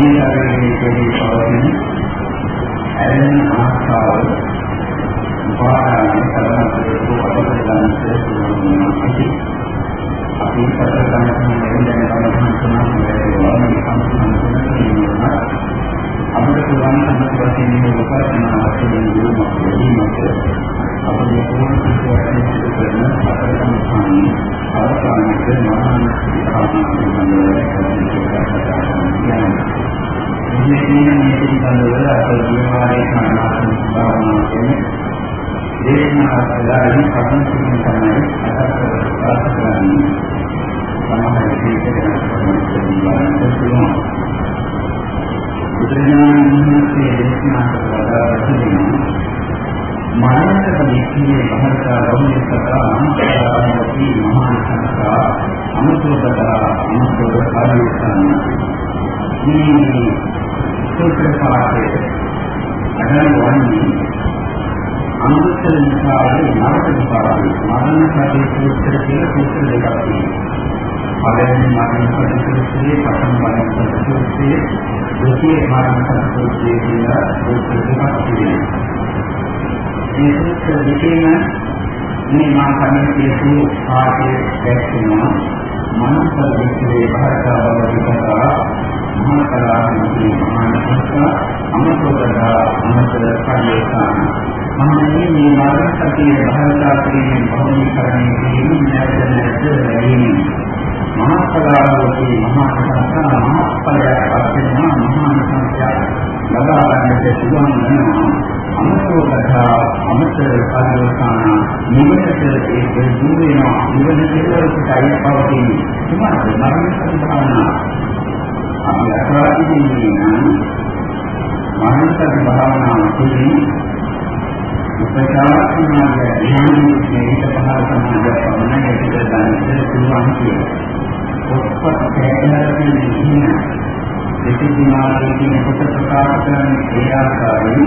මේ ශරීරයේ පවතින ඇලෙන ආස්තාව දේශනා කරලාදී කරුණු කිරීම තමයි අසත් කරන්නේ. සමහර විදිහට බුදුරජාණන් වහන්සේ දේශනා කරලා මානසික විද්‍යාවේ භාෂා රෝණිය සතා අනුසාරී මහා සංස්කා අනුසෝතතා අනුසෝත කාර්යයන් මේ සූත්‍ර පාඨයේ අදන් වන්නේ අනුත්තර නිකායේ නවක නිකායේ මරණ සති සූත්‍ර කියලා සූත්‍ර දෙකක් තියෙනවා. පළවෙනි මරණ සති සූත්‍රයේ පඨම මරණ සති සූත්‍රයේ දෙකේ මරණ සති සූත්‍රයේ කියලා සූත්‍ර දෙකක් තියෙනවා. මේ සූත්‍ර දෙකේම මේ මා කලින් කියපු පාඨයේ දැක්වෙනවා මනස විශ්ේ භාෂා බව විකසා මහා කලාවේ මහා අමතකදා අමතක කල්යසාන මහණෙනි මේ මාර්ග සතිය භාවිතා කිරීමෙන් බහුලීකරණය කිරීම නැවත නැවත ලැබීම මහා කලාවේ මහා සංස්කාර මහා ඵලයක් පස්වෙනා මහා සංස්කාර ලබා ගන්නට පුළුවන් වෙනවා අමතකදා අමතක කල්යසාන නිවනට ඒක දුර වෙනවා නිවන කෙරෙහිට අයිය පවතින තුමාට මරණ සති භාවනා අපි අත්වාදීන්නේ නම් මානසික භාවනාව තුළින් උපචාරකමාගේ ධ්‍යානයේ මේක පහළ සමාධිය පමණ ඒකට දැනෙන්න පුළුවන් කියලා. ඔක්කොත් කැදලා තියෙන දෙතිමාගේ කියන කොට ප්‍රකාශ කරන ඒ ආකාරයෙන්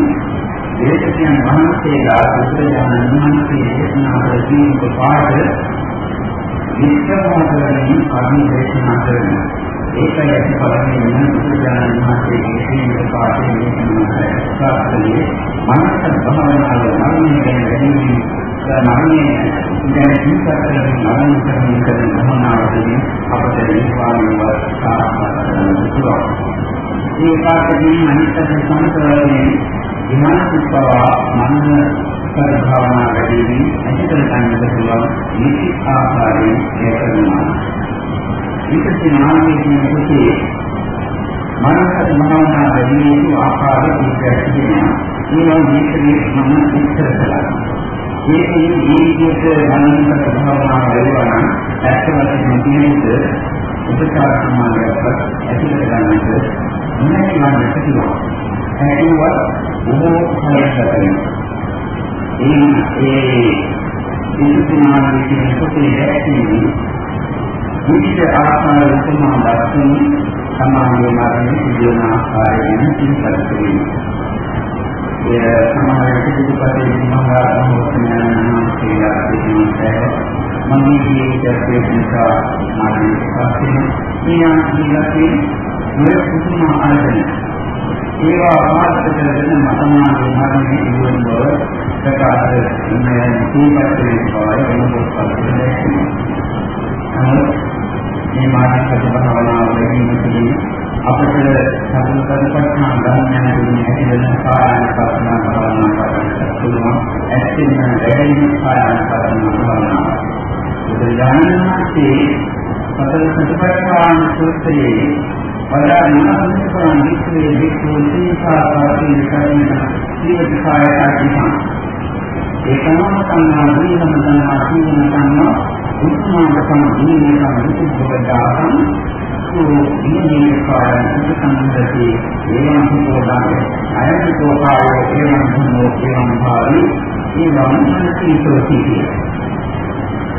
දේශකයන් වහන්සේලා බුදුරජාණන් වහන්සේ දේශනා කළ දීප පාඩ විස්තරවලින් අභි දේශනා කරනවා. ඒකයි අපි පළමුවෙන් බුදුරජාණන් වහන්සේගේ සීල පාඨයේ දේශනා කරන්නේ මනස භවනාව මරණය ගැන වැඩිමින් මරණය ගැන සිතන මරණය කරන කරන භවනාවදී අපට නිර්වාණය සාක්ෂාත් කරගන්න පුළුවන්. මේ පාඨයේ අනිත්‍ය සම්පූර්ණයෙන් විමානසිකව මනස පරිභාවනා වැඩිමින් ඇති කර ගන්නට පුළුවන් නිසි ආකාරයෙන් ඒ කරනවා. විකසිත මාර්ගයේ කියන කොටේ මනසට භාවනා වැඩිමේ ආකාර කීපයක් තිබෙනවා. ඒවා මේකේ මම විස්තර කළා. ඒකේ මේ විදිහට මනසට භාවනා වැඩිවා නම් ඇත්ත වශයෙන්ම කියන්නේ උපචාර සමාධියක් ඇති කරගන්නට මොනවද වන්නට පුළුවන්. ඒකවත් බොහෝ හයකට ඒ ඒ විකසිත මාර්ගයේ කියන කොටේ දැක්කේ විවිධ ආකාර උපමා දක්වන සමාධිය මාර්ගයේ සිදුවන ආකාරය ගැන සිහිපත් කිරීම. එය සමාධිය පිටුපතේ මහා මොහොතේන කියලා කියනවා. මම මේ ජීවිතයේ නිසා මාගේ පස්සේ මේ ජීවිතේ මේ කුතුම ආයතන ඒවා ආත්ම කරගෙන මතමාගේ මාර්ගයේ ඉවන බව ප්‍රකාශ ඉන්නේ සිහිපත් කිරීම බවයි වෙනකොට පස්සේ මේ මානසික භාවනාව ලැබීමේදී අපට සතුට කරපත්නා ගන්න යන ඇති වෙන කායන පස්නා භාවනා කරන්න පුළුවන් ඇත්තෙන් වැඩිම කායන පස්නා භාවනාව. බුදුරජාණන්සේ සතර සතිපට්ඨාන සූත්‍රයේ වඩා නිමන්ත්‍රණ විශ්වයේ විශ්ව සීපාපාති කරන ජීවිත කායය අධිහා ඒකම සංඥා දීනම සංඥා දීනම සංඥා උත්මානකම් දීනේකම් විසුද්ධවදාසං සෝ දීනේකායන් සම්පන්නති ඒවං සෝදාය අයතිකෝ කායෝ ඒවං ධම්මෝ ඒවං භාවි ඒවං මනසීතෝති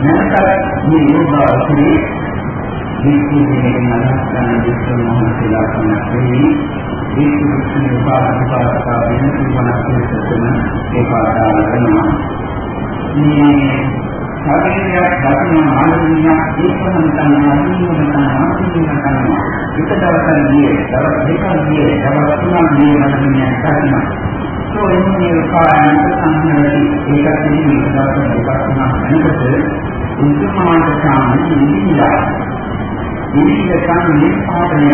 නැත්නම් මේ යෝගාවචරේ විස්තුතියේ නරස්තන විස්තු මහන්සියලා තමයි විස්තුතිය උපාදානපාදක වෙන කිවනක් කියන ඒ පාඩාල කරනවා මේ ශරීරයක් දකින්න මානසිකයක් ඒකම තනවා අනිවාර්යම තනවා අනිවාර්යම තනවා එක දවසක් ගියේ දවස් දෙකක් ගියේ දවස් තුනක් ගියේ මානසිකයක් කරනවා તો එන්නේ කායන සංහරණි ඒකත් නෙමෙයි දවස් දෙකක් තුනක් යනකොට උන්තුමාට සාමාන්‍ය නිදිලා නිදිල සම්මේ පාඩනය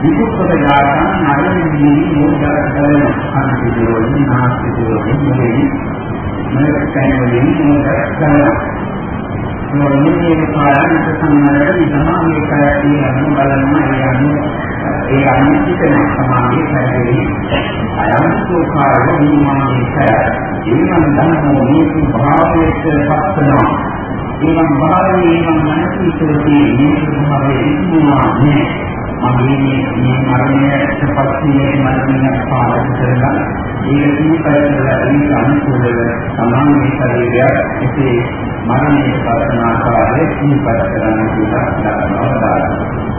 විකුප්පද ගාතන් නරමිනී මොහොතක් කරන අන්තිදෝනි නාස්තිදෝනි මොලේ මනසකයන් වලින් මොකක්ද කරනවා මොන්නේ කාරණක සම්මානයට විසමාගේ කායී අනු බලනවා ඒ අනු ඒ අනු පිටන සමාගේ කායී අයන්තෝ කාය විමානේ කාය එනම් ධනෝ මේක භාවයට පස්සනවා එනම් භාවයේ එනම් මනසිතෝදී මේක භාවයේ ඉක්මනවා නේ මගේ මේ මරණයට පස්සේ මරණය පාලනය කරලා ඒක සිහිපරලා ඒක අනුකූලව සමාන ශරීරය එසේ මරණයට පස්සන ආකාරයේ සිහිපර කරන්න කියලා දක්වනවා.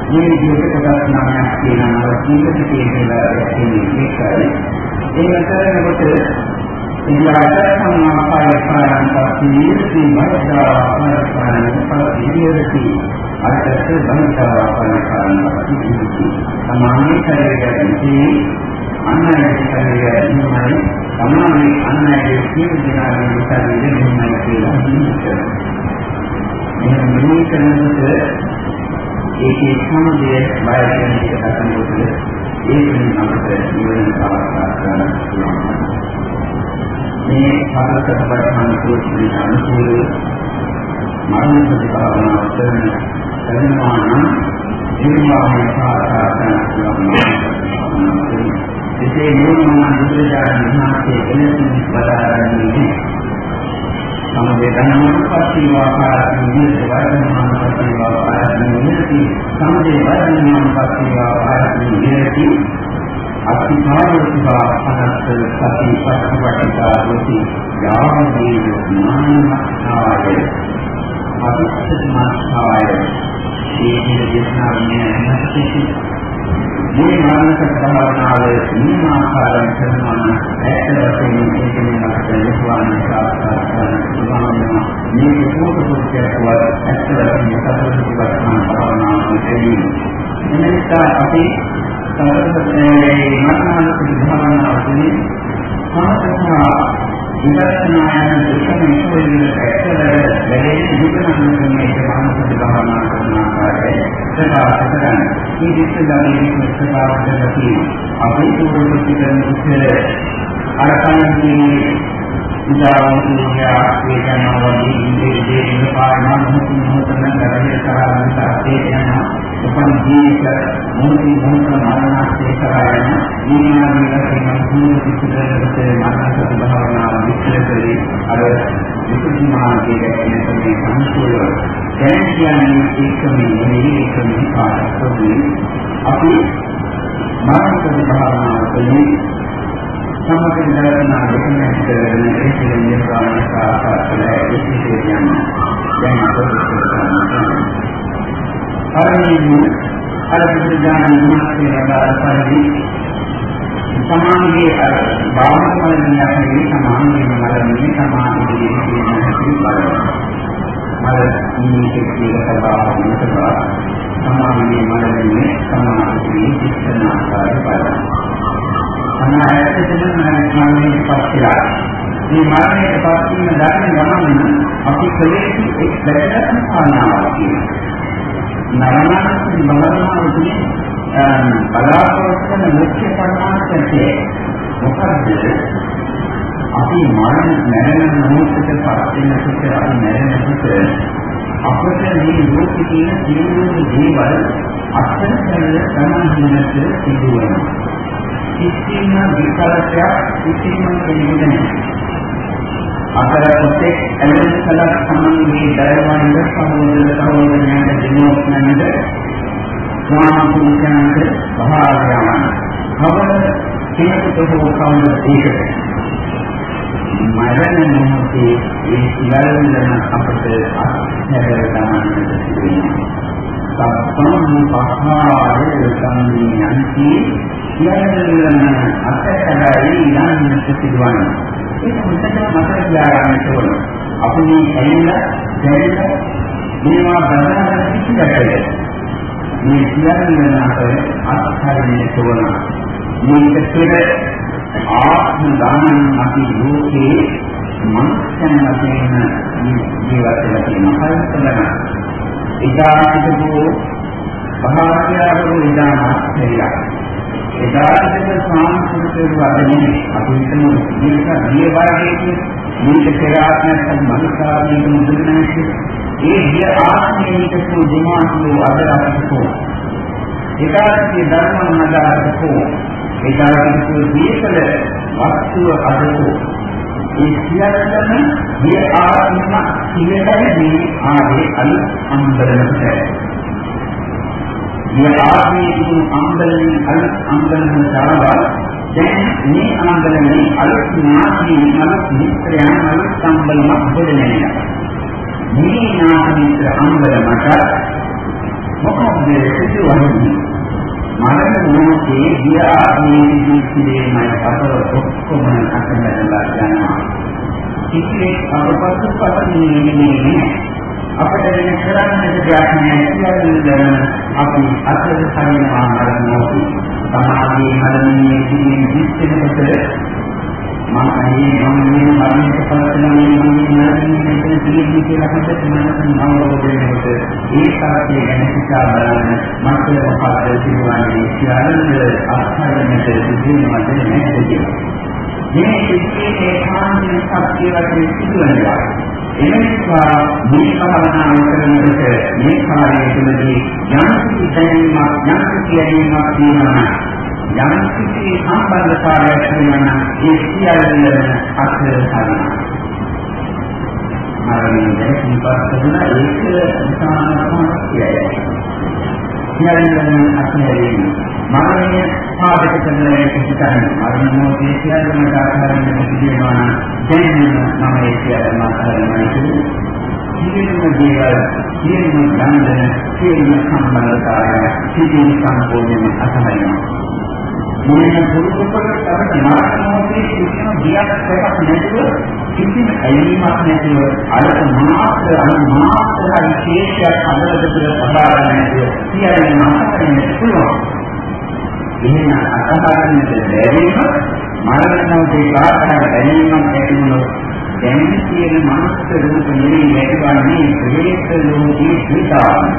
මේ විදිහට කොටස් නමයක් තියෙනවා කීප කියලා කියන්නේ ඒකයි. ඒ අතරනකොට ඉන්ද්‍රයන් සම්මාපාය කායන් පස්සේ සී මද්දා ආකාරයන් පස්සේ අර්ථක බංකවා කරන පස්සේ සමානී ශරීරයේ අන්නයේ ශරීරයයි සමානී අන්නයේ සියලු දෙනාගේ ශරීරෙ මෙන්නයි කියලා හිතනවා. එහෙනම් මෙන්න කරනකොට ඒකේ සමුදය බය කියන එක කතනකොට ඒකෙන් අපිට නිවන සාක්ෂාත් කරගන්න පුළුවන්. මේ පාරකට පරිහාන සූත්‍රයේ අනුකූල මරණ ප්‍රතිභාවනාව කරන කරනවා නම් ජීවමාන සාක්ෂාත් කරගන්න පුළුවන්. එසේ නියමන බුදුරජාණන් වහන්සේ එලෙසින් බලාරන්නේ සමදේ ධර්මපත්ති වාපාරයෙන් විදිහට වර්තමානපත්ති වාපාරයෙන් විදිහට සමදේ වර්තමානපත්ති වාපාරයෙන් විදිහට අතිපාරෝතිවා අනත්ත සති පටිපටිකා රෝති යාවදී ඥානමත්තාය අතිස්සමාස්ථාය මේ විදිහට දේශනා කරන්නේ මේ මානසික භාවනාව නිමාකාරයෙන් කරනවා නම් ඇත්ත වශයෙන්ම ඒකෙන් අපට ලැබුවාන සාර්ථක කරගන්න පුළුවන් මේක පොතපතකවත් ඇත්ත වශයෙන්ම සතරපති වර්තමාන භාවනාවක් නෙවෙයි එනිසා අපි සතරපතේ මානසික භාවනාව තුළින් සාර්ථක විදර්ශනායන දෙකම ඉස්සෙල්ලට ඇත්තට වැඩේ විකරණ මේ මානසික භාවනා කරන ආකාරය ප්‍රකාශ කරන්න. මේ විශ්වවිද්‍යාලයේ ප්‍රකාශ කරලා තියෙනවා. අපි උපකරණ පිටන ඉස්සෙල්ල අර කලින් උදාහරණයක් වේදනාවදී ඉන්ද්‍රිය දෙන්න පාරම මොහොතින් මොහොතන කරගෙන කරාගෙන තාත්තේ යන උපන් ජීවිත මොහොතින් මොහොත මරණාස්තේ කරාගෙන ඊනාදී වශයෙන් මුළු පිටුදලට මරණ භාවනාව විස්තර කරේ. අර විසුද්ධි මාර්ගයේ දැක්වෙන මේ සංකෝල දැන් කියන්නේ ඒකම නෙවෙයි ඒකම පාඩකෝදී අපි මරණ භාවනාව තුළින් සමගින් දරනා දෙකෙනෙක් වෙන ඒකෙන් නිර්වාණය සාක්ෂාත් කළ ඉතිරි යනවා. දැන් අපට කරන්න හරිනේ අර විද්‍යාන විමර්ශනය කරලා සමානයේ අර භාවනාවලියන්නේ සමානයේ මලන්නේ සමානයේ කියන හැටි බලන්න. මල නිමිති කියලා සබාවකට සමානයේ මලන්නේ සමානයේ ඉස්සන ආකාරය බලන්න. අනායතන මරණයට පස්සලා මේ මරණයට පස් වීම දකින ගමන් අපි කලේසි එක් දැකගන්න පානාවක් කියනවා. නරණාසි බලනාවදී බලාපොරොත්තු වෙන මුඛ්‍ය පරමාර්ථය මොකද්ද? අපි මරණ මරණ මොහොතට පස් වෙනකොට අපි මරණකොට අපට මේ ලෝකේ තියෙන සියලුම දේවල් අත්දැක ගන්න සමාහිනට සිදු වෙනවා. කිසිම විකල්පයක් කිසිම කෙනෙකුට නැහැ. අතර පොතේ ඇලෙන කලක් සම්මන්ගේ දයවන්ද සමෝදල සමෝදනයට දෙනොත් නැනද ස්වාමීන් වහන්සේ භාවයන් කවර කෙනෙකුට හෝ කවුරුද ඒකට මරණ මොහොතේ ඒ සියල්ලම අපට අත්හැර ගන්නට වෙනවා. සම්පූර්ණ පහාරේ සම්මියන්ති සියල්ලම අත්හැරයි යන්නට සිදුවන්නේ. ඒක මුලින්ම මතක තියාගන්න ඕන. අපි මේ ඇවිල්ලා දැරිලා මේවා බඳහන කිසිදකද මේ සියල්ලම අපට අත්හැරෙන්න ඕන. මේක පෙර ආත්ම දානන් අපි ලෝකේ මනුෂ්‍යයන් වශයෙන් ජීවත් වෙලා තියෙනවා. හරියටම එදා සිටපු භාග්‍යවරු ඉදානාස්තරිය. එදා සිටපු සාංස්කෘතික වදනේ අපි හිතමු. මේක දිය වර්ගයේ මේක පෙරාත්මක මනුෂ්‍යාදීක මුදුන්නේ ඒ දිය ආත්මයේ කිසු දිමාසු අදරකෝ ඒකාර්ථී ධර්ම නදාරකෝ ඒකාර්ථී දීපල වස්තුව අදකෝ ඒ සියල්ලම මේ ආත්ම ඉලෙකදී ආවේ අලු අම්බලකට මේ ආත්මයේ අම්බලෙන් අලු අම්බලෙන් සාවා දැන් මේ අම්බලනේ අලු නාමී අලු මිත්‍රයන් අලු සම්බලමක් දෙන්නේ මේ නාමී අම්බලමට මොකක්ද සිදුවන්නේ මරණ මොහොතේ ගිය ආත්මයේ ජීවිතේමයි අපර ඔක්කොම අතහැරලා යනවා. කිසිේ අපපසු පතන්නේ නෙමෙයි. අපිට වෙන කරන්නට දෙයක් නැහැ කියලා අපි අතර සමිනවා මරණ මොහොතේ. සමාධියේ මරණයේ සිටින ජීවිතයකට මම අයියේ මම මේ මරණයට පස්සෙන මේ මරණය මෙතන තියෙන්නේ කියලා හිතට මනසින් අවබෝධ වෙනකොට ඒ කාර්යය ගැන හිතා බලන්න මට මොකක්ද කියවන්නේ කියලා අත්හරින්නට සිදුවෙනවද නැද්ද කියලා. මේ සිද්ධියේ කාන්තිය සත්‍ය වශයෙන් සිදුවෙනවා. එනිසා මේ භාවනාව කරනකොට මේ කාර්යය තුළදී යම් කිසි දැනීමක් යම් කිසි දැනීමක් තියෙනවා යම් කිසි සම්බන්ධතාවයක් තියෙනවා ඒ සියල්ලම අත්හැරලා මරණය ඉපස්සන ඒක සාමාන්‍යයි. සියල්ලම අත්හැරීම මරණය පාදක කරන එක හිතන්නේ මරණ මොහොතේ සියල්ලම ආකාරයෙන් සිදුවෙනවා දැන් මම ඒ සියල්ලම අත්හැරලා සියලුම දේවල් සියලුම ගන්ධ සියලුම සම්බන්ධතාවය සිටින් සම්පූර්ණයෙන්ම අත්හැරලා මේ පුරුදු කරලා තමයි මාර්ග මොහොතේ කිසිම දියක් එකක් නැතුව කිසිම ඇලීමක් නැතුව අර මාත්‍ර අර මාත්‍ර විශේෂයක් අඳලකට සබා ගන්න නැතුව සියල්ල මාත්‍රයෙන් පුළුවන්. එහෙනම් අසහාරණයට බැරිම මාර්ග මොහොතේ කාටවත් ඇලීමක් ඇති වුණොත් දැන් කියන මනස රූප නෙවෙයි නැතිවන්නේ ප්‍රේත ලෝකේ පිටාන.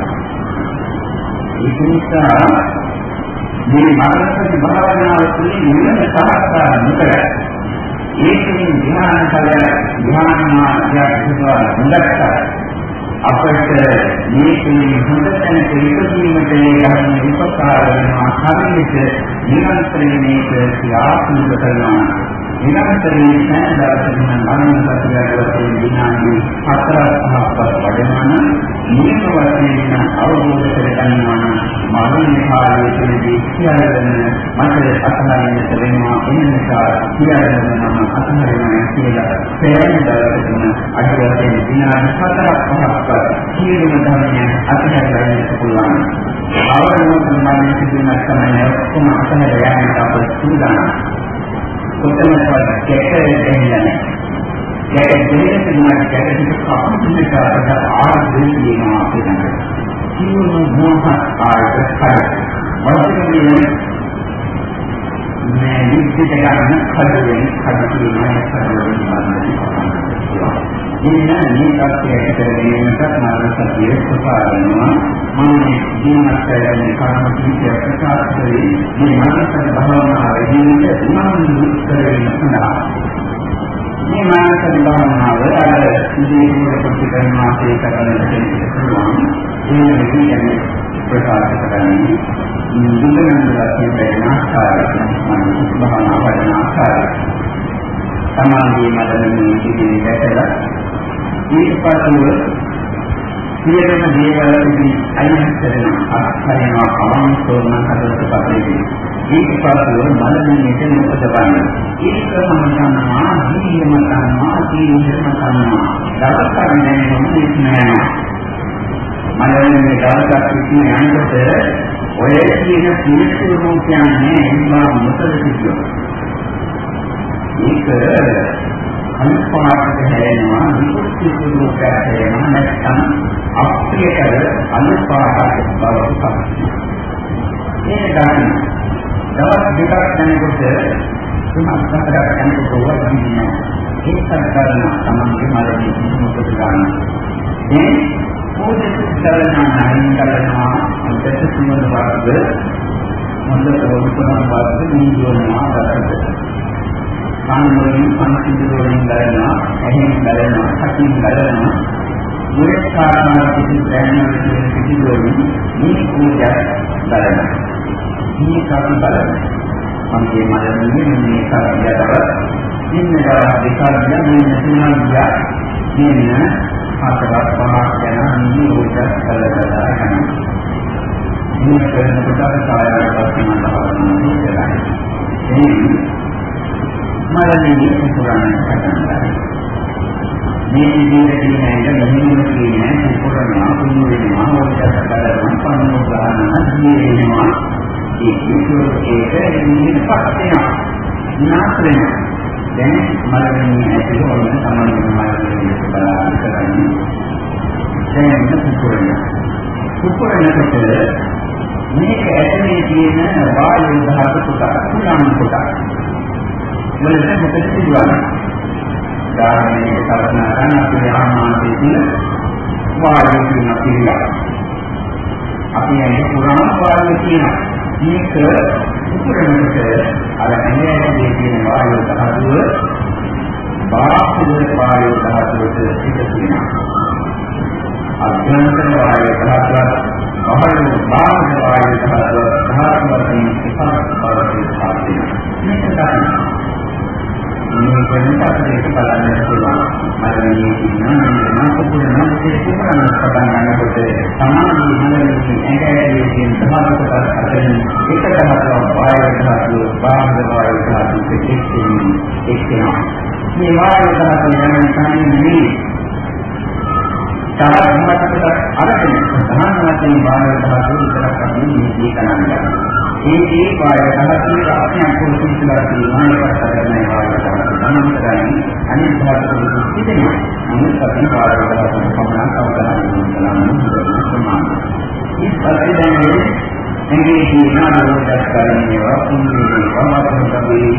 ඒක නිසා මේ මරණසති භාවනාව තුළින් නිවන සාක්ෂාත් නොකර ඒකෙන් ධ්‍යාන කල ධ්‍යාන මාර්ගය හොඳට අපට මේකේ හොඳ තැනක ඉපදීමට යන විපස්සාර වෙනවා හරියට නිරන්තරයෙන් මේක ක්‍රියාත්මක කරනවා. නිරන්තරයෙන් සෑහදාසන මනස සතියවලින් විනාඩි 4-5ක් වඩනවා නියම වශයෙන් අවබෝධ කරගන්නවා මරණ කාලයේ තුලදී සියල්ලම මට අත්හරින්නට වෙනවා ඒ නිසා සියල්ලම මම අත්හරිනවා කියලා පෙරේදවසකින් අඩුවකින් විනාඩි 4-5ක් සියලුම ධර්මයන් අත්හැරගන්නට පුළුවන් අවබෝධ කරගන්න සිදුවන සමය ඔක්කොම අත්හැර යන්නට අප සූදානම් කොතනකවත් කැට දෙන්නේ නැහැ. කැට දෙන්නේ නැහැ කැට දෙක කපන්නට ආරම්භ වෙනවා අපිට. ජීවන මොහොත ආයත කරා. වර්තමානයේ මේ විදිහට ගන්න කඩුවෙන් කඩුවෙන් කඩුවෙන් ඉන්න මේ තත්ත්වයට ගැනීමට මාර්ග සතිය ප්‍රපාදනවා මම ජීවත් කරන කර්ම කීපය ප්‍රකාශ කරේ මේ මානසික භාවනාවේදී උනන්දු කරගෙන සඳහා මේ මානසික භාවනාව අර ඉදිරියට ප්‍රතිකරණ මාසේ කරන්න පුළුවන් ඒ විදිහට ප්‍රකාශ කරන්නේ දුන්නන් දාසිය වෙන ආකාරයෙන් මානසික භාවනාව වඩන ආකාරය සමාධිය මතමින් ඉතිරි දැකලා ඊට පස්සේ සියලුම දේවල්වලදී අයින් කරන අත්හරිනවා අවංකවම හදවත පතරේ. ඊට පස්ව මනමින්ට මොකදවන්නේ? ඒක සම්මතනවා, ජීවිතමතනවා, ජීවිතමතනවා. දවසක් නෑ නෑ. මනමින් දවසක් ඉන්න යනකොට ඔය කියන පිළිතුරු රූපයන්නේ එම්මා මොකද කිව්වොත්. ඒක අනුපාතක හැරෙනවා විකෘති ස්වරූපයක් හැරෙනවා නැත්නම් අප්‍රියකර අනුපාතක බවට පත් ඒක ගන්න දවස් දෙකක් යනකොට තුනක් හතරක් යනකොට වදිනවා ඒකත් කරන තමන්ගේ මරණය මොකද ගන්න මේ පොදු සරණ නැහින් කරනවා අන්තර සුමන වර්ග මොඳ ප්‍රවෘත්ති වර්ග නියෝනවා කරකට කාණ්ඩවලින් අන්තිමවලින් බලනවා, ඇහෙන් බලනවා, කටින් බලනවා. මුලක් කාරණා කිසි ප්‍රඥාවකින් පිටිවලින් මේ කෝජක් බලනවා. මේ කාරණ බලනවා. මගේ මනමින් මේ කාර්යයතව ඉන්නවා දෙකාරිය මේ නැතිනවා කියන හතරක් පහක් යන නියෝජක කළා යනවා. මේ කරනකොට කායය පස්සේ මතකවන්නේ කරන්නේ. මරණය පුරාණ කරනවා. මේ විදිහට කියන මෙහෙම කියන පුරාණ අකුණු වෙනවා වලට බලන පන්නෝ ගන්න ජීවෙනවා. ඒක ඒක නිමිතිපත් වෙනවා. විනාශ වෙනවා. දැන් මරණය ඇතුළේ වුණ සමාන මරණය බලන්න කරන්නේ. දැන් පුරාණ. පුරාණකට මේක ඇතුලේ තියෙන වායු ධාතු කොට කුලම් කොට වලට මොකද සිදුවන්නේ? ධාර්මයේ කල්පනා කරන අපේ ආමාශයේ තියෙන වායු කියන පිළිගන්න. අපි ඇයි පුරාණ වායු කියනවා. මේක උපරමකට අර ඇඟේ තියෙන වායු ධාතුව බාහිර වායු ධාතුවට එකතු වෙනවා. අභ්‍යන්තර වායු ධාතුව බාහිර බාහිර වායු ධාතුව ධාතුවකින් එකක් බවට පත් වෙනවා. මේක තමයි මේ වෙනස අපිට බලන්න පුළුවන්. මරණයේ ඉන්නා නම් කුකුලන සිකුරන පටන් ගන්නකොට සමාධිය හැමෝටම ඇඟේ තියෙන ධාතුක අතරින් එක ධාතුවක් වායු ධාතුව, බාහිර වායු ධාතුව දෙකකින් එක්කෙනා. මේ වායු ධාතුව යන කන්නේ තවත් මතකට අරගෙන ප්‍රධාන වශයෙන් බාහිර ධාතුව විතරක් අපි මේ කරන්නේ. මේ ඒ වායු ධාතුවේ ආත්මයක් පොසිටලා තියෙනවා ඒකට කරන්නේ වායු ධාතුව. අනන්තරයි අනිත් ධාතුව පිටිනවා. නමුත් අපි වායු ධාතුව පමණක් අවබෝධ කරගන්න සමානයි. මේ පරිදන්නේ එංගේ ජීවනාදෝෂයක් කරන්නේවා කුම්මේ වමතකදී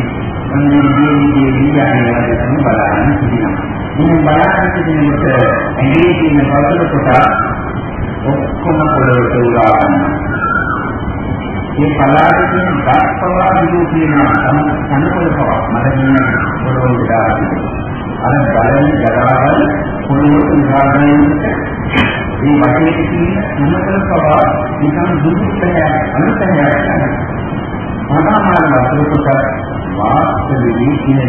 අන්නේ මේ විද්‍යාවේ බලන්න සිටිනවා. මේ බලන්න සිටිනකොට ඇඟේ තියෙන වතුර කොට ඔක්කොම පොළොවට උරා ගන්නවා. මේ පලාට තියෙන ගස් පවා විදු කියනවා තනකොළ පවා මට කියන්නේ පොළොව උදාහරණ. අර බලන ජරාවල් පොළොව උදාහරණයට මේ වටේ තියෙන තනකොළ පවා නිකන් දුරුපය අනුතනයක් කරනවා. සාමාන්‍ය වතුර කොට වාස්තවයේ කියන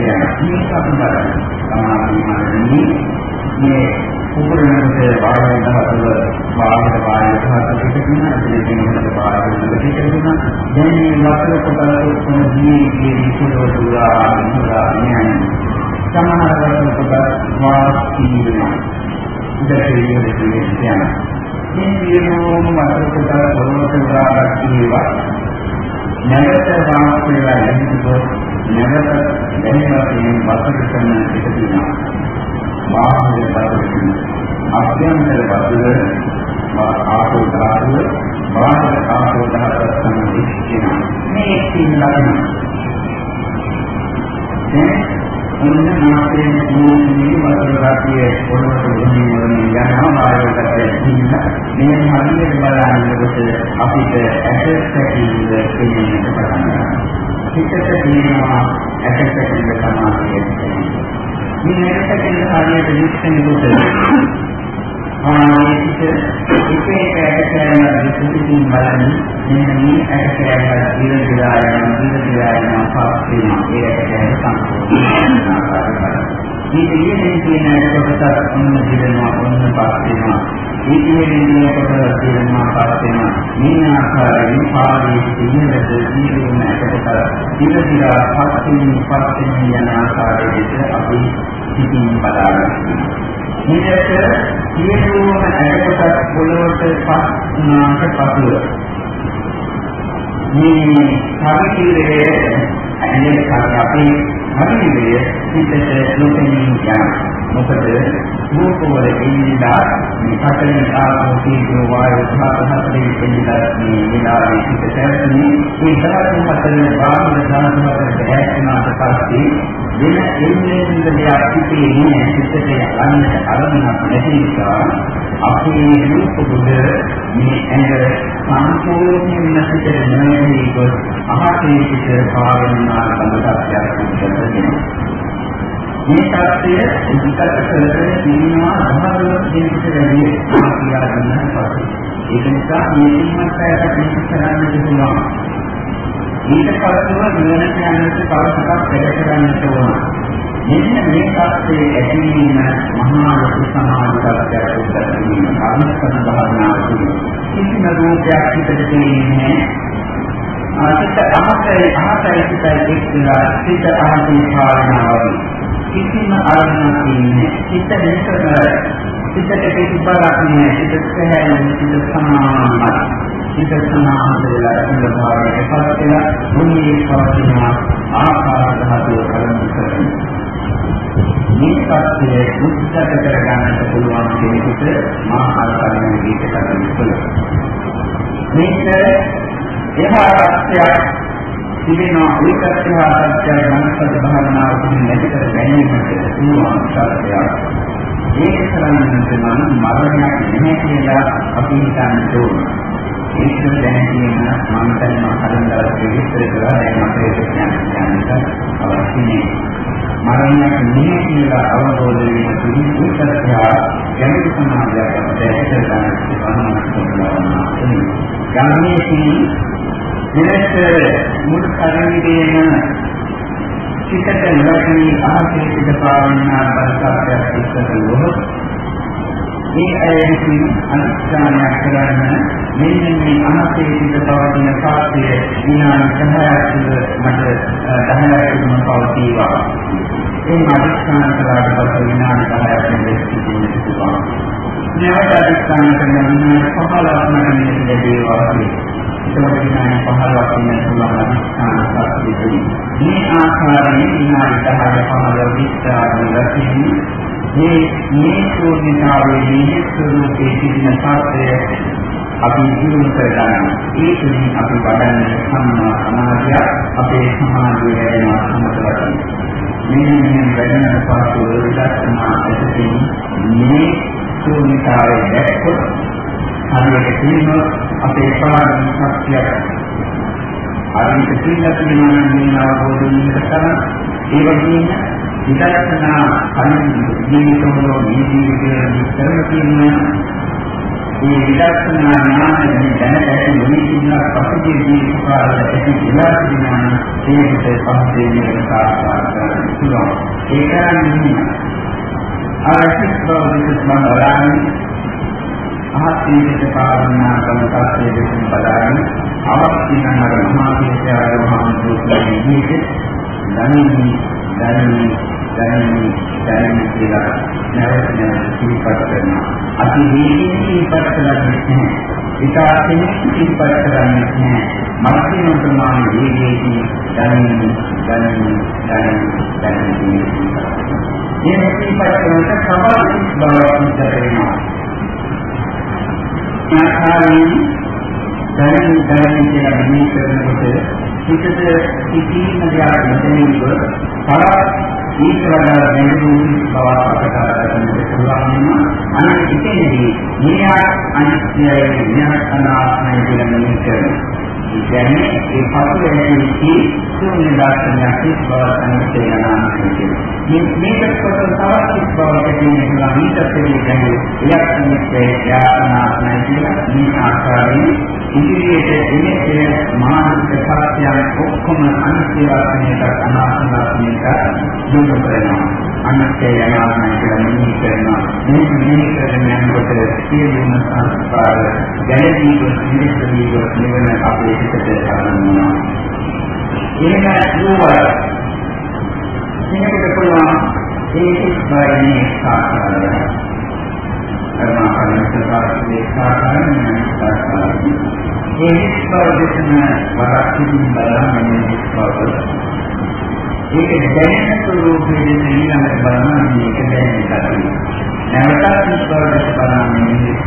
මේක අපි බලන්න. සමාධිය මේ උපරණයේ වායය දහතුල වායය වායය දහතුල පිටින් ඉතින් මේකට වායය දෙකක් තියෙනවා දැන් මේ වතුර කොටස් කොහොමදී මේ පොළොව දුරා දුරා යන්නේ සමහර වතුර කොටස් වාස්ති වෙනවා ඉතින් ඒක කියන්නේ මේ සියලුම වතුර කොටස් පොළොව දුරා ගන්නවා නැවත වාස්ති වෙලා ඉන්නකොට නැවත දැනීමකින් වතුර කරන එක තියෙනවා බාහිර ධාතුව අභ්‍යන්තර ධාතුව ආපෝ ධාතුව බාහිර ආපෝ ධාතුව සම්පූර්ණ මේ සිල්ලකන දැන් ඔන්න මාතේ මුලින්ම වතුරාතිය පොළොවට උදින් වලින් යනවා ආයතනයට ඉන්න. මේ හරියට බලනකොට අපිට ඇසස් කැටිල්ල පේන්නට පටන් ගන්නවා. හිතට තියෙනවා ඇසස් කැටිල්ල තමයි මේ නැකතෙන් හරියට විශ්සෙනකොට ආනිසිත එක එක ඇකෑම විසුද්ධියෙන් බලන්නේ මෙන්න මේ ඇකෑම දින දිලා යන දින දිලා යන පාස් වෙනවා. ඒ ඇකෑම සම්පූර්ණ ආකාරයට මේ ඉන්නේ කියන කොටස ඔන්න දිවෙනවා ඔන්න පස් වෙනවා. මේ ඉන්නේ කොටස දිවෙනවා පස් වෙනවා. මේ ආකාරයෙන් පාරේ ඉන්නද ජීවන එකට ඉරදිලා පස්සින් පස්සින් යන ආකාරයට අපි සිතින් බලාගන්නවා. ඊට සියලුම ඇටකොට පොළොවට පස් වුණාට පසුව මේ ශරීරයේ ඇලෙන අපි ශරීරයේ පිටට නොපෙනී යන. මොකද රූපවල ඉඳලා මේ පතරේ ආපෝතී වායු ධාතහතරේ ඉඳලා මේ විලාවේ පිටට ඇතුනේ මේ ධාතු හතරේ බාහිර ධාතු හතරේ ඇතුනාට පස්සේ වෙන එන්නේ දෙයක් පිටේ නෑ පිටට යන්නට අරමුණක් නැති නිසා අපේ රූප බුද මේ ඇඟ සම්පූර්ණයෙන්ම පිටට නොයන්නේ කොස් අහසේ පිට පාවෙනා සම්පතක් යනවා මේ තාක්ෂය විකල්ප කරගෙන තියෙනවා අහවල දෙයකට වැඩි කියලා ගන්න පස්සේ ඒක නිසා මේ සිංහලයට මේක කරන්න පුළුවන් ඊට පස්සෙව නිවනට යන්නට තව ටිකක් වැඩ කරන්න ඕන මෙන්න මේ තාක්ෂයේ ඇතිවීම මහා ලොකු සමාධියක් උද්දත් වීම කර්මස්කන භාවනාව කිසිම රූපයක් පිටට දෙන්නේ නැහැ සිත අහසයි අහසයි සිතයි එක්කලා සිත අහසේ භාවනාවයි කිසිම ආරම්භයක් නැහැ. සිත දෙකම සිතට කිසිබලක් නැහැ. සිත සහැල්ලු සිත සමානයි. සිත සමාන වෙලා ඉන්න භාවයට පත් වෙලා මුන්නේ පවතින ආකාර ධාතුව කරමු කරමු. මේ පස්සේ මුක්තක කරගන්නට පුළුවන් කෙනෙකුට මා ආකාරයෙන් දීක කරන්න පුළුවන්. මේක එහා පස්සයක් තිබෙනවා ඒකත් ආරක්ෂා මනසට භාවනාව තුළින් නැති කර ගැනීමට පුළුවන් සත්‍යයක්. ඒක කරන්නට නම් මරණයක් නැහැ කියලා අපි හිතන්න ඕන. ඒක දැන කියන මම දැන් මහරන්දාට විස්තර කරලා දැන් අපේ ඥානයට අවශ්‍ය නෑ. මරණයක් නැහැ කියලා අවබෝධ වෙන තුරු සත්‍ය ගැඹුරු සමාධියක් අපිට ඇති කරගන්න පුළුවන්. ගාමීසී මෙලෙස මුළු ශරීරයේම චිතට නිරතුරු ආහසේ පිට පාවන්නා බලසත්‍යයක් ඉස්සරහොත් මේ අය විසින් අනිත්‍යණයක් කරන්න මෙන්න මේ ආහසේ පිට පවතින කාර්යය විනාඩි 10ක් තුළ මට 10ක් තුන පවතිවා ඒ අනිත්‍යණ කරාට පස්සේ විනාඩි 10ක් තුළ සිටින්න පුළුවන් නැවත අනිත්‍යණ කරන විනාඩි 15ක් මට මේක ලැබේවා ඒකට විනාඩි 15ක් වෙන පුළුවන් අනිස්ථානයක් මේ ආකාරයෙන් විනාඩි 10 15 විස්තරයෙන් ලැබෙන්නේ මේ මේ ශූන්‍යතාවයේ මේ ස්වરૂපයේ සිටින සත්‍යය අපි ජීවු කරගන්න. ඒ තුලින් අපි වඩන්නේ සම්මා සමාධිය අපේ සමාධිය වැඩෙනවා සමතලයි. මෙන්න මේ වැඩෙන පාසු විදර්ශනා ඇතින් මේ ශූන්‍යතාවයේ දැක්කොත් හරියට කියනොත් අපේ පාරමී ශක්තියක් අරිත කියලා කියනවා මේ අවබෝධයෙන් කරන ඒ වගේම විදර්ශනා කලින් ජීවිතවල මේ ජීවිතයේ විස්තර කියනවා මේ විදර්ශනා ඥානයෙන් දැනගැනීම මොනින්ද පසුගිය ජීවිත කාලවල ඇති විලාස ඥාන ඒකට පස්සේ මේක සාකච්ඡා කරන්න පුළුවන් ඒ කරන්නේ ආර්ථික බෞද්ධ සම්බන්ධයන් ආත්මීය කාරණා කම්පස්සේ දෙකම බලාගෙන අවශ්‍ය නම් අර මහා කේශාර මහා දුක්ඛයේ විදිහට ධනෙනි ධනෙනි ධනෙනි ධනෙනි කියලා නැවත නැවත සිහිපත් කරනවා. අපි මේකෙන් සිහිපත් කරන්නේ නැහැ. විකාශයෙන් සිහිපත් කරන්නේ නැහැ. මානසික ප්‍රමාණ වේගයේදී ධනෙනි ධනෙනි ධනෙනි ධනෙනි මේ සිහිපත් කරනකොට සමාධි බවක් ඉස්සරෙනවා. ආකාරයෙන් දැනෙන දැනෙන කියලා මෙහි කරනකොට හිතට කිසිම දෙයක් නැතිව තවත් ඊට වඩා ගැඹුරු බවක් අපට ගන්නට පුළුවන් වෙනවා අනිත් එකේදී මේ අනිත්‍යය විනාශ අනාත්මය කියලා මෙහි කරනවා කියන්නේ ඒ පසුබැසීමේ ශූන්‍ය දර්ශනයක් කිස් බව අනිත්‍ය යනාමකේ. මේ මේක කොට තවත් කිස් බවකට කියනවා ඊටත් කියන්නේ ඉලක්කනිකේ යානාත්මය කියලා මේ ආකාරයෙන් ඉදිරියට එන්නේ මානසික සත්‍යයන් ඔක්කොම අනිත්‍ය වශයෙන්ට අනාත්ම වශයෙන්ට යොමු කරනවා. අනිත්‍ය යනාත්මය කියලා මෙහි කරනවා. මේ මෙහි කරන යනකොට සියලුම සංස්කාර ගැළපී ගොස් නිරසී ගොස් නිවන අපේ හිතට සාරනවා. ඒක නුවර. මේකට පුළුවන් ඒක ස්වයනේ සාකාරය. කර්මාකරණයේ සාකාරණය සාකාරණය. ඒ විස්පර්දේශන වරක් තිබුණ බලන්න මේ විස්පර්ද ඒක දැනෙන ස්වරූපයේ ඊළඟට බලනවා මේක දැනෙන්න නැවතත් විස්තරයට බලන්නේ මේක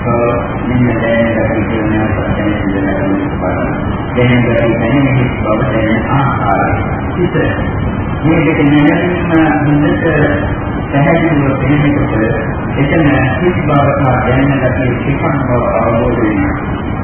මෙන්න දැනෙන කියන පස්සේ දැනෙන දැනෙන බව දැනෙන ආකාරය. ඉත මේ දෙක නැතිවම මුදට පැහැදිලිව පෙනෙනකොට එතන කිස් බව සහ දැනෙන ගැටේ එකක් බව අවබෝධ වෙනවා.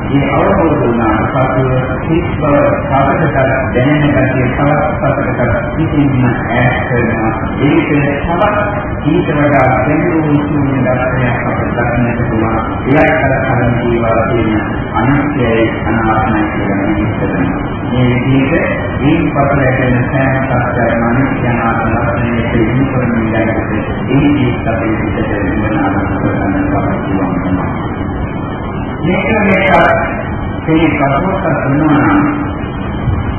මේ අවබෝධ වුණාට පසුව හිස් බව සාපකට දැනෙන කතිය තවත් සාපකට පිටින්ම ඈත් කරනවා. ඒක තවත් ඊට වඩා ගැඹුරු සූන්‍ය දර්ශනයක් අපට දක්නට පුළුවන්. එයත් අර කලින් ජීවා තියෙන අනිත්‍යයි අනාත්මයි කියන විදිහට මේ විදිහට මේ පතල ඇදෙන සෑම සත්‍යයක්ම අනිත්‍ය අනාත්ම ලක්ෂණයට යොමු කරමින් යනකොට ඒ ජීවිතයේ පිටට වෙන අනුකූල කරන්න පුළුවන් මේක මේක මේ කර්මක කරනවා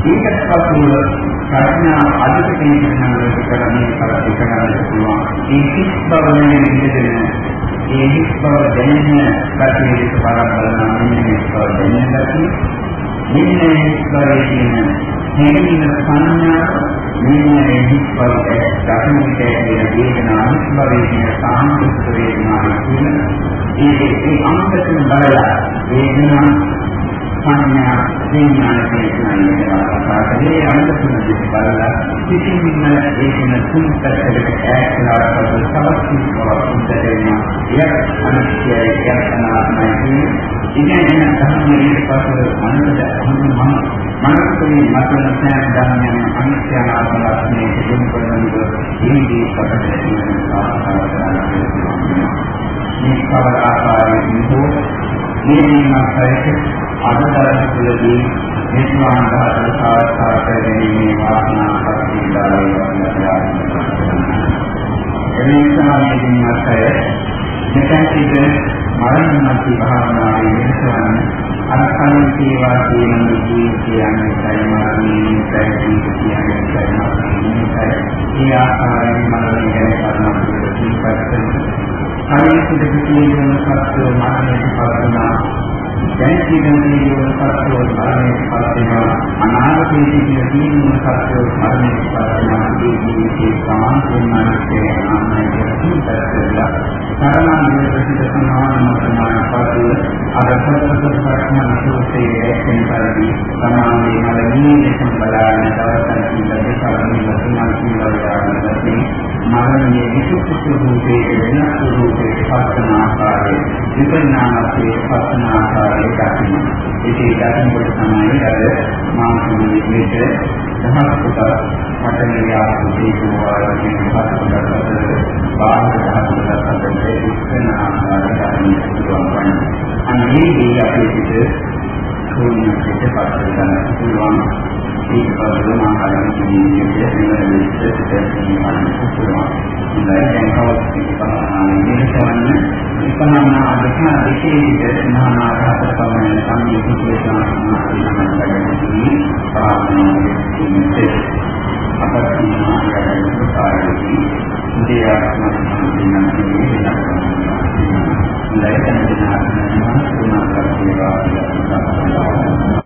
ඒකට පසුව ප්‍රඥා අධික කෙනෙකුට කරන්නේ කරලා කරන්න පුළුවන්. ඒ කිස් බවනේ විදිහට ඒ හිස් බව දැනෙන ගැටේ බලන මෙන්න මේ බව දැනෙන ගැටේ මෙන්න මේ බවේ තියෙන හේතුන සංඥා මෙන්න මේ හිස් බව දකින්නට කියන වේදනා හිස් බවේ තියෙන සාන්තික වේදනා කියන ඒ ඒ අංගතුන් බලලා වේදනා සංඥා විඥාන කියන පාඩේ අංගතුන් දෙක බලලා කිසිම ඒකන තුන් පැත්තකට ඈත්ලා පසු තවත් කිසිවක් දෙන්න එයක් අනිත්‍යයි එයක් අනාත්මයි ඉගෙන එන ධර්මයේ පසු අනුද අනුමම මනසේ මතන සෑම ධර්මයන් අනිත්‍ය අනාත්ම ලක්ෂණය දෙන්න කරන විට ඉන්දී පදයෙන් සාකච්ඡා කරනවා මේ කවර ආකාරයකින් හෝ නිර්මීමක් සහිත අදතරන තුළදී නිර්වාණ ධාතුව සාර්ථක කරගැනීමේ වාසනාවක් ලැබීලා එනිසා මේ දිනවතය මෙතන සිට මරණ මැති භාවනාවේ නිරතවන අර කලින් සේවා කියන ජීවිතයන්නේ සයිමානී පැහැදිලි කියන්නේ සයිමානී ඒ ආකාරයෙන් මරණය ගැන කරුණු පිළිපැත්තේ කලින් සිට පිටියේ සත්‍ය මරණයට පත්වනා දැන් සිටින සත්‍ය මරණයට පත්වනා අනාගතයේ සිටින දීන සත්‍ය මරණයට පත්වනා මේ ජීවිතේ සමාන්තයෙන් මානසික ආනන්දයේ සිටලා සරණ නිරසිත සමාන මතනාය පත්ව අද සත්‍ය ප්‍රඥා සූත්‍රයේ ඇතුළත් පරිදි සමානයේ මලනී දෙකම බලාගෙන දවසක් ඉඳලා කලින් ලකුණක් කියලා මරණයේ විසුද්ධ ස්වභාවයේ වෙනස් ස්වභාවයේ පස්සන ආකාරය විපන්නාමයේ පස්සන ආකාරය දකින්න. ඒකේ දකින්නකොට තමයි අර මානසික විදිහට දහස් කොට මටනේ ආපුදී කෝවාරකින් පස්සන කරලා බාහිර දහස් කොට අතරේ විස්තර ආකාරය දකින්න පුළුවන්. අන්නේ අපේ පිට ශූන්‍යයට පත් කරගන්න පුළුවන්. ලයිට් එකක් තියෙනවා තුනක් කරලා තියෙනවා